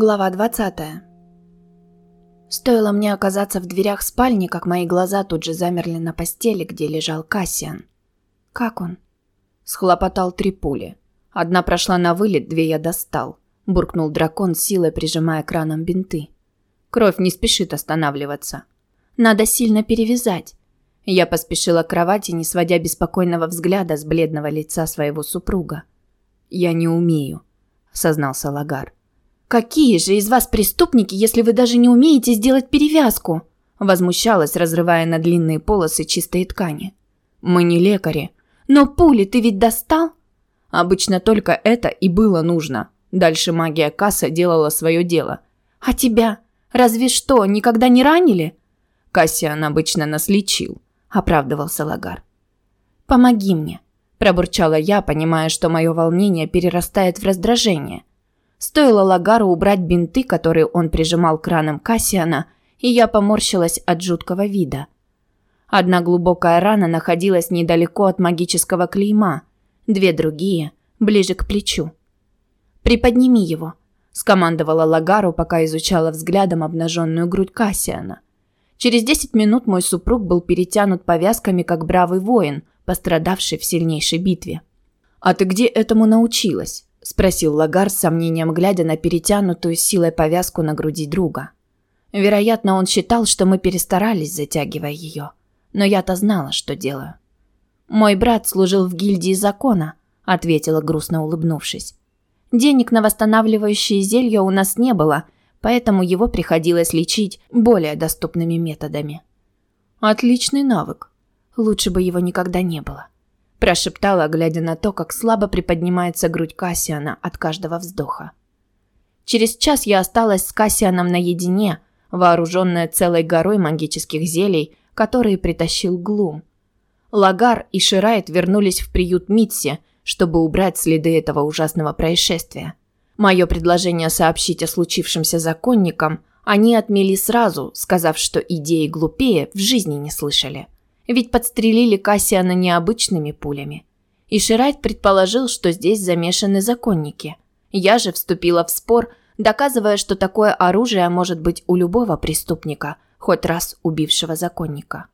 Глава 20. Стоило мне оказаться в дверях спальни, как мои глаза тут же замерли на постели, где лежал Кассиан. «Как он?» Схлопотал три пули. Одна прошла на вылет, две я достал. Буркнул дракон, силой прижимая краном бинты. Кровь не спешит останавливаться. Надо сильно перевязать. Я поспешила к кровати, не сводя беспокойного взгляда с бледного лица своего супруга. «Я не умею», – сознался Лагар. «Какие же из вас преступники, если вы даже не умеете сделать перевязку?» Возмущалась, разрывая на длинные полосы чистой ткани. «Мы не лекари. Но пули ты ведь достал?» Обычно только это и было нужно. Дальше магия Касса делала свое дело. «А тебя? Разве что, никогда не ранили?» Кассиан обычно нас лечил, оправдывался Лагар. «Помоги мне», – пробурчала я, понимая, что мое волнение перерастает в раздражение. Стоило Лагару убрать бинты, которые он прижимал к ранам Кассиана, и я поморщилась от жуткого вида. Одна глубокая рана находилась недалеко от магического клейма, две другие – ближе к плечу. «Приподними его», – скомандовала Лагару, пока изучала взглядом обнаженную грудь Кассиана. Через десять минут мой супруг был перетянут повязками, как бравый воин, пострадавший в сильнейшей битве. «А ты где этому научилась?» – спросил Лагар с сомнением, глядя на перетянутую силой повязку на груди друга. Вероятно, он считал, что мы перестарались, затягивая ее. Но я-то знала, что делаю. «Мой брат служил в гильдии закона», – ответила, грустно улыбнувшись. «Денег на восстанавливающие зелья у нас не было, поэтому его приходилось лечить более доступными методами». «Отличный навык. Лучше бы его никогда не было» прошептала, глядя на то, как слабо приподнимается грудь Кассиана от каждого вздоха. Через час я осталась с Кассианом наедине, вооруженная целой горой магических зелий, которые притащил Глум. Лагар и Ширайт вернулись в приют Митси, чтобы убрать следы этого ужасного происшествия. Мое предложение сообщить о случившемся законникам они отмели сразу, сказав, что идеи глупее в жизни не слышали – ведь подстрелили Кассиана необычными пулями. И Ширайт предположил, что здесь замешаны законники. Я же вступила в спор, доказывая, что такое оружие может быть у любого преступника, хоть раз убившего законника.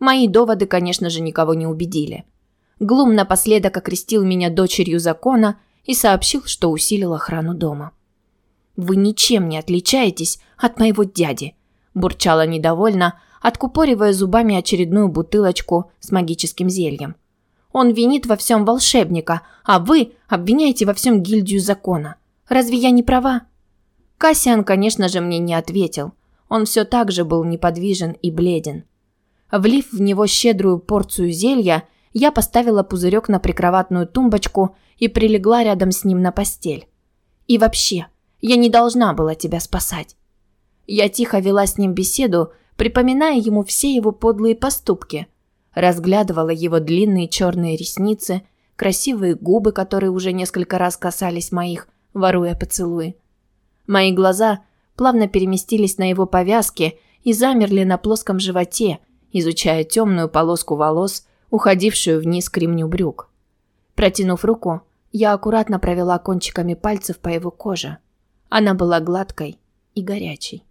Мои доводы, конечно же, никого не убедили. Глум напоследок окрестил меня дочерью закона и сообщил, что усилил охрану дома. «Вы ничем не отличаетесь от моего дяди», – бурчала недовольно, откупоривая зубами очередную бутылочку с магическим зельем. Он винит во всем волшебника, а вы обвиняете во всем гильдию закона. Разве я не права? Кассиан, конечно же, мне не ответил. Он все так же был неподвижен и бледен. Влив в него щедрую порцию зелья, я поставила пузырек на прикроватную тумбочку и прилегла рядом с ним на постель. И вообще, я не должна была тебя спасать. Я тихо вела с ним беседу, припоминая ему все его подлые поступки. Разглядывала его длинные черные ресницы, красивые губы, которые уже несколько раз касались моих, воруя поцелуи. Мои глаза плавно переместились на его повязки и замерли на плоском животе, изучая темную полоску волос, уходившую вниз к ремню брюк. Протянув руку, я аккуратно провела кончиками пальцев по его коже. Она была гладкой и горячей.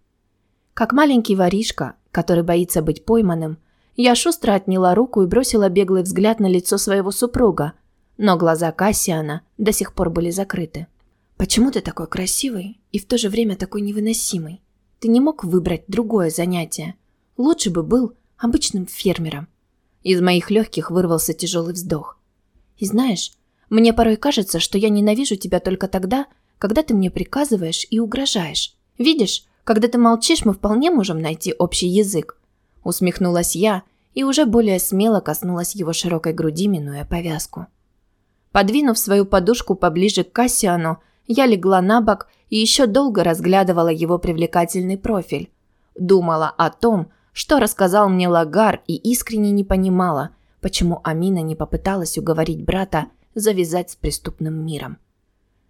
Как маленький воришка, который боится быть пойманным, я шустро отняла руку и бросила беглый взгляд на лицо своего супруга, но глаза Кассиана до сих пор были закрыты. «Почему ты такой красивый и в то же время такой невыносимый? Ты не мог выбрать другое занятие. Лучше бы был обычным фермером». Из моих легких вырвался тяжелый вздох. «И знаешь, мне порой кажется, что я ненавижу тебя только тогда, когда ты мне приказываешь и угрожаешь. Видишь, когда ты молчишь, мы вполне можем найти общий язык. Усмехнулась я и уже более смело коснулась его широкой груди, минуя повязку. Подвинув свою подушку поближе к Кассиану, я легла на бок и еще долго разглядывала его привлекательный профиль. Думала о том, что рассказал мне Лагар и искренне не понимала, почему Амина не попыталась уговорить брата завязать с преступным миром.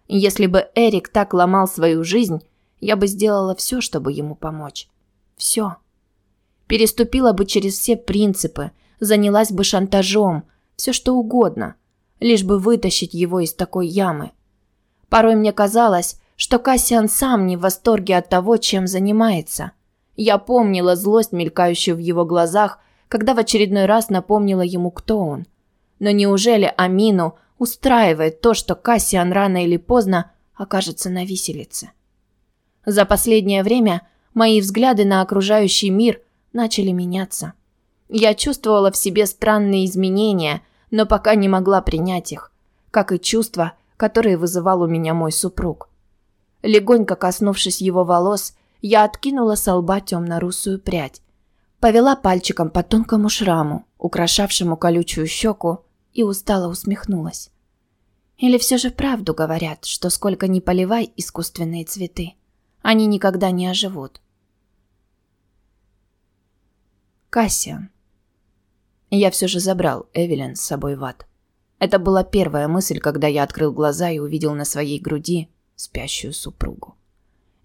Если бы Эрик так ломал свою жизнь, я бы сделала все, чтобы ему помочь. Все. Переступила бы через все принципы, занялась бы шантажом, все что угодно, лишь бы вытащить его из такой ямы. Порой мне казалось, что Кассиан сам не в восторге от того, чем занимается. Я помнила злость, мелькающую в его глазах, когда в очередной раз напомнила ему, кто он. Но неужели Амину устраивает то, что Кассиан рано или поздно окажется на виселице? За последнее время мои взгляды на окружающий мир начали меняться. Я чувствовала в себе странные изменения, но пока не могла принять их, как и чувства, которые вызывал у меня мой супруг. Легонько коснувшись его волос, я откинула с лба темно-русую прядь, повела пальчиком по тонкому шраму, украшавшему колючую щеку, и устало усмехнулась. Или все же правду говорят, что сколько ни поливай искусственные цветы, они никогда не оживут. Кассиан. Я все же забрал Эвелин с собой в ад. Это была первая мысль, когда я открыл глаза и увидел на своей груди спящую супругу.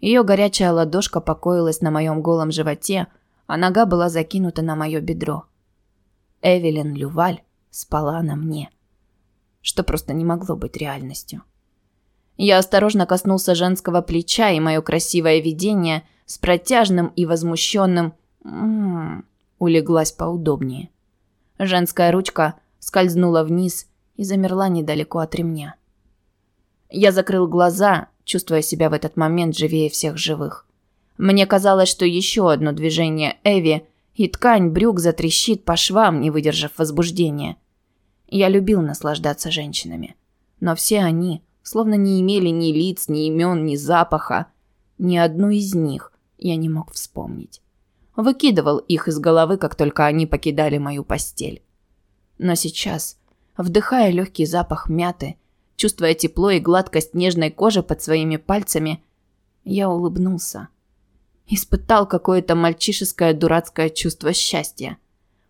Ее горячая ладошка покоилась на моем голом животе, а нога была закинута на мое бедро. Эвелин Люваль спала на мне, что просто не могло быть реальностью. Я осторожно коснулся женского плеча, и мое красивое видение с протяжным и возмущенным «м-м-м» улеглась поудобнее. Женская ручка скользнула вниз и замерла недалеко от ремня. Я закрыл глаза, чувствуя себя в этот момент живее всех живых. Мне казалось, что еще одно движение Эви, и ткань брюк затрещит по швам, не выдержав возбуждения. Я любил наслаждаться женщинами. Но все они словно не имели ни лиц, ни имен, ни запаха. Ни одну из них я не мог вспомнить выкидывал их из головы, как только они покидали мою постель. Но сейчас, вдыхая легкий запах мяты, чувствуя тепло и гладкость нежной кожи под своими пальцами, я улыбнулся. Испытал какое-то мальчишеское дурацкое чувство счастья.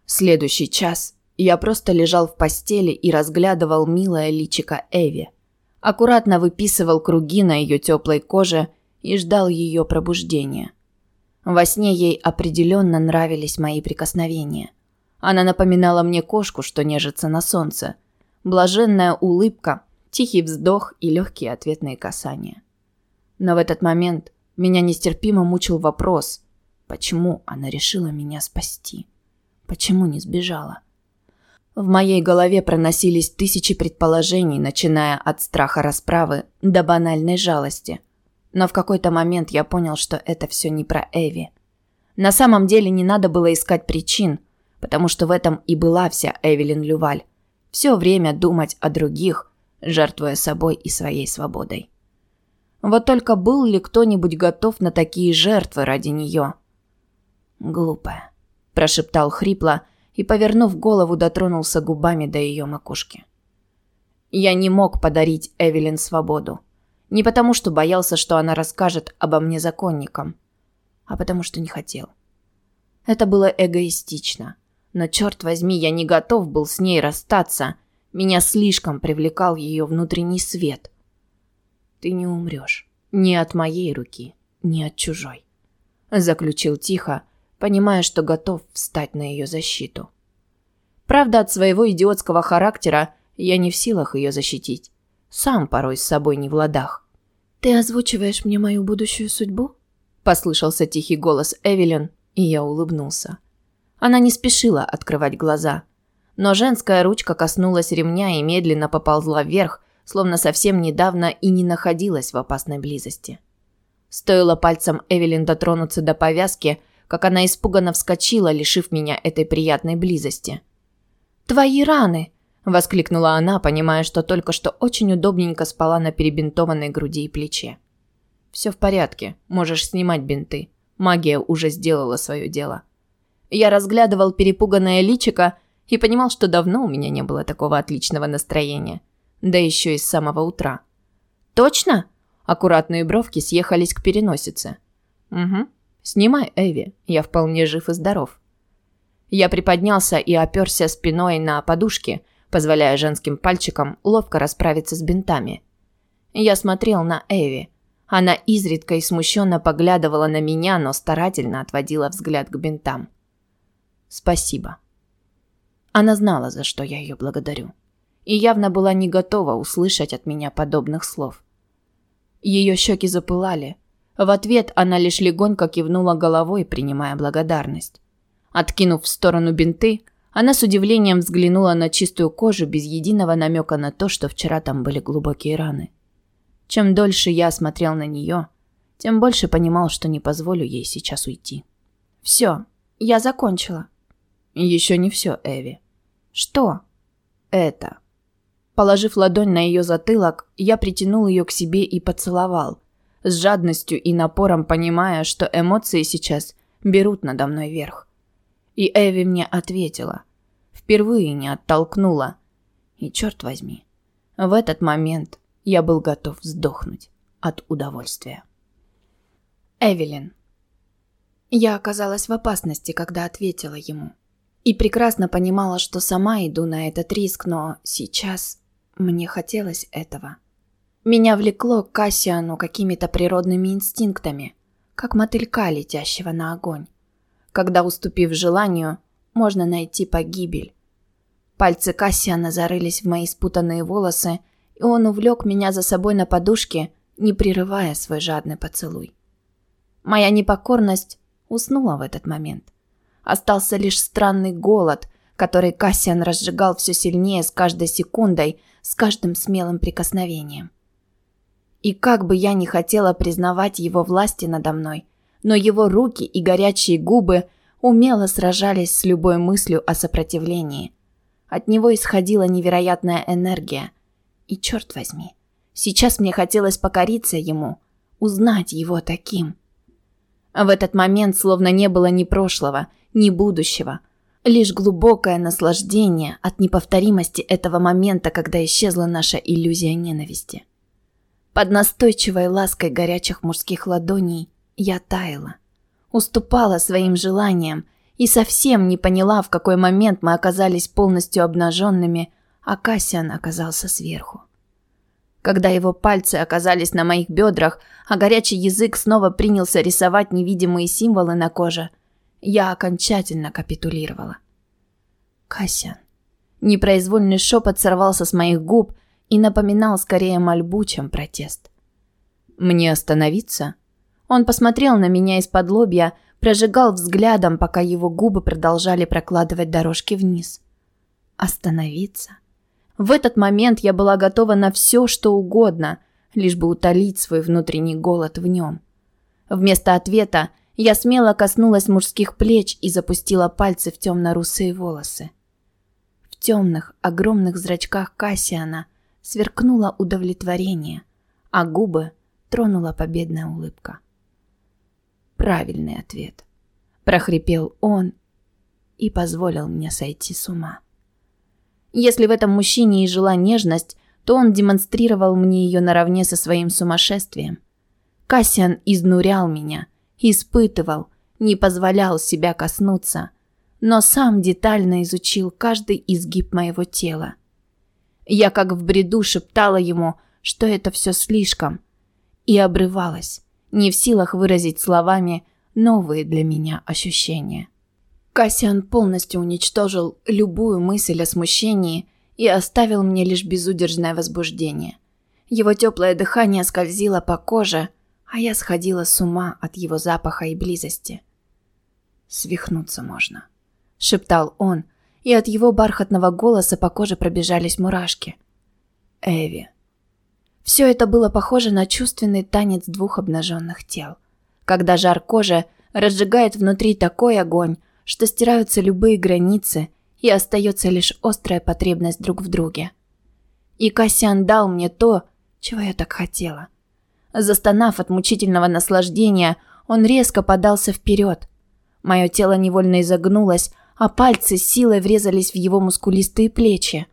В следующий час я просто лежал в постели и разглядывал милое личико Эви. Аккуратно выписывал круги на ее теплой коже и ждал ее пробуждения. Во сне ей определенно нравились мои прикосновения. Она напоминала мне кошку, что нежится на солнце. Блаженная улыбка, тихий вздох и легкие ответные касания. Но в этот момент меня нестерпимо мучил вопрос, почему она решила меня спасти? Почему не сбежала? В моей голове проносились тысячи предположений, начиная от страха расправы до банальной жалости – но в какой-то момент я понял, что это все не про Эви. На самом деле не надо было искать причин, потому что в этом и была вся Эвелин Люваль. Все время думать о других, жертвуя собой и своей свободой. Вот только был ли кто-нибудь готов на такие жертвы ради нее? «Глупая», – прошептал хрипло и, повернув голову, дотронулся губами до ее макушки. Я не мог подарить Эвелин свободу. Не потому, что боялся, что она расскажет обо мне законникам, а потому что не хотел. Это было эгоистично. Но, черт возьми, я не готов был с ней расстаться. Меня слишком привлекал ее внутренний свет. «Ты не умрешь. Ни от моей руки, ни от чужой», – заключил тихо, понимая, что готов встать на ее защиту. Правда, от своего идиотского характера я не в силах ее защитить. Сам порой с собой не в ладах. «Ты озвучиваешь мне мою будущую судьбу?» Послышался тихий голос Эвелин, и я улыбнулся. Она не спешила открывать глаза. Но женская ручка коснулась ремня и медленно поползла вверх, словно совсем недавно и не находилась в опасной близости. Стоило пальцем Эвелин дотронуться до повязки, как она испуганно вскочила, лишив меня этой приятной близости. «Твои раны!» Воскликнула она, понимая, что только что очень удобненько спала на перебинтованной груди и плече. «Все в порядке, можешь снимать бинты. Магия уже сделала свое дело». Я разглядывал перепуганное личико и понимал, что давно у меня не было такого отличного настроения. Да еще и с самого утра. «Точно?» Аккуратные бровки съехались к переносице. «Угу. Снимай, Эви, я вполне жив и здоров». Я приподнялся и оперся спиной на подушке – позволяя женским пальчикам ловко расправиться с бинтами. Я смотрел на Эви. Она изредка и смущенно поглядывала на меня, но старательно отводила взгляд к бинтам. «Спасибо». Она знала, за что я ее благодарю. И явно была не готова услышать от меня подобных слов. Ее щеки запылали. В ответ она лишь легонько кивнула головой, принимая благодарность. Откинув в сторону бинты, она с удивлением взглянула на чистую кожу без единого намека на то, что вчера там были глубокие раны. Чем дольше я смотрел на нее, тем больше понимал, что не позволю ей сейчас уйти. «Все, я закончила». «Еще не все, Эви». «Что?» «Это». Положив ладонь на ее затылок, я притянул ее к себе и поцеловал, с жадностью и напором понимая, что эмоции сейчас берут надо мной верх. И Эви мне ответила. Впервые не оттолкнула. И черт возьми, в этот момент я был готов сдохнуть от удовольствия. Эвелин. Я оказалась в опасности, когда ответила ему. И прекрасно понимала, что сама иду на этот риск, но сейчас мне хотелось этого. Меня влекло к Кассиану какими-то природными инстинктами, как мотылька, летящего на огонь. Когда, уступив желанию, можно найти погибель. Пальцы Кассиана зарылись в мои спутанные волосы, и он увлек меня за собой на подушке, не прерывая свой жадный поцелуй. Моя непокорность уснула в этот момент. Остался лишь странный голод, который Кассиан разжигал все сильнее с каждой секундой, с каждым смелым прикосновением. И как бы я ни хотела признавать его власти надо мной, но его руки и горячие губы умело сражались с любой мыслью о сопротивлении. От него исходила невероятная энергия. И черт возьми, сейчас мне хотелось покориться ему, узнать его таким. В этот момент словно не было ни прошлого, ни будущего. Лишь глубокое наслаждение от неповторимости этого момента, когда исчезла наша иллюзия ненависти. Под настойчивой лаской горячих мужских ладоней я таяла. Уступала своим желаниям и совсем не поняла, в какой момент мы оказались полностью обнаженными, а Кассиан оказался сверху. Когда его пальцы оказались на моих бедрах, а горячий язык снова принялся рисовать невидимые символы на коже, я окончательно капитулировала. Кассиан. Непроизвольный шепот сорвался с моих губ и напоминал скорее мольбу, чем протест. «Мне остановиться?» Он посмотрел на меня из-под лобья, прожигал взглядом, пока его губы продолжали прокладывать дорожки вниз. «Остановиться?» В этот момент я была готова на все, что угодно, лишь бы утолить свой внутренний голод в нем. Вместо ответа я смело коснулась мужских плеч и запустила пальцы в темно-русые волосы. В темных, огромных зрачках Кассиана сверкнуло удовлетворение, а губы тронула победная улыбка. Правильный ответ. Прохрипел он и позволил мне сойти с ума. Если в этом мужчине и жила нежность, то он демонстрировал мне ее наравне со своим сумасшествием. Кассиан изнурял меня, испытывал, не позволял себя коснуться, но сам детально изучил каждый изгиб моего тела. Я как в бреду шептала ему, что это все слишком, и обрывалась, не в силах выразить словами новые для меня ощущения. Кассиан полностью уничтожил любую мысль о смущении и оставил мне лишь безудержное возбуждение. Его теплое дыхание скользило по коже, а я сходила с ума от его запаха и близости. «Свихнуться можно», — шептал он, и от его бархатного голоса по коже пробежались мурашки. «Эви». Все это было похоже на чувственный танец двух обнаженных тел, когда жар кожи разжигает внутри такой огонь, что стираются любые границы и остается лишь острая потребность друг в друге. И Кассиан дал мне то, чего я так хотела. Застонав от мучительного наслаждения, он резко подался вперед. Мое тело невольно изогнулось, а пальцы силой врезались в его мускулистые плечи.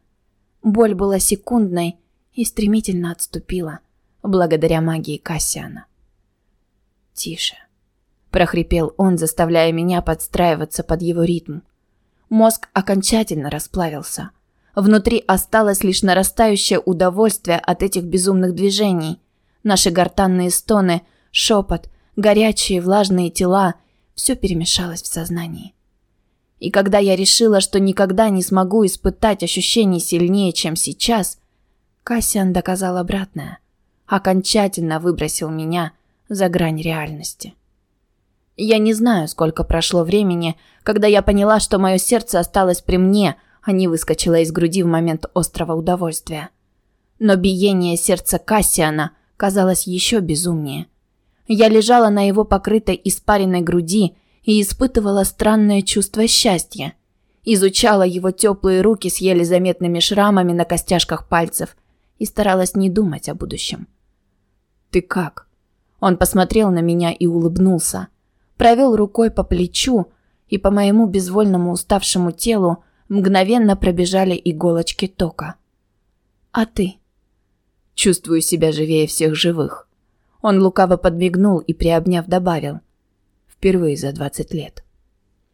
Боль была секундной и стремительно отступила, благодаря магии Кассиана. «Тише», прохрипел он, заставляя меня подстраиваться под его ритм. Мозг окончательно расплавился. Внутри осталось лишь нарастающее удовольствие от этих безумных движений. Наши гортанные стоны, шепот, горячие влажные тела – все перемешалось в сознании. И когда я решила, что никогда не смогу испытать ощущений сильнее, чем сейчас, Кассиан доказал обратное. окончательно выбросил меня за грань реальности. Я не знаю, сколько прошло времени, когда я поняла, что мое сердце осталось при мне, а не выскочило из груди в момент острого удовольствия. Но биение сердца Кассиана казалось еще безумнее. Я лежала на его покрытой испаренной груди и испытывала странное чувство счастья. Изучала его теплые руки с еле заметными шрамами на костяшках пальцев и старалась не думать о будущем. «Ты как?» Он посмотрел на меня и улыбнулся. Провел рукой по плечу, и по моему безвольному уставшему телу мгновенно пробежали иголочки тока. «А ты?» Чувствую себя живее всех живых. Он лукаво подмигнул и, приобняв, добавил. Впервые за двадцать лет.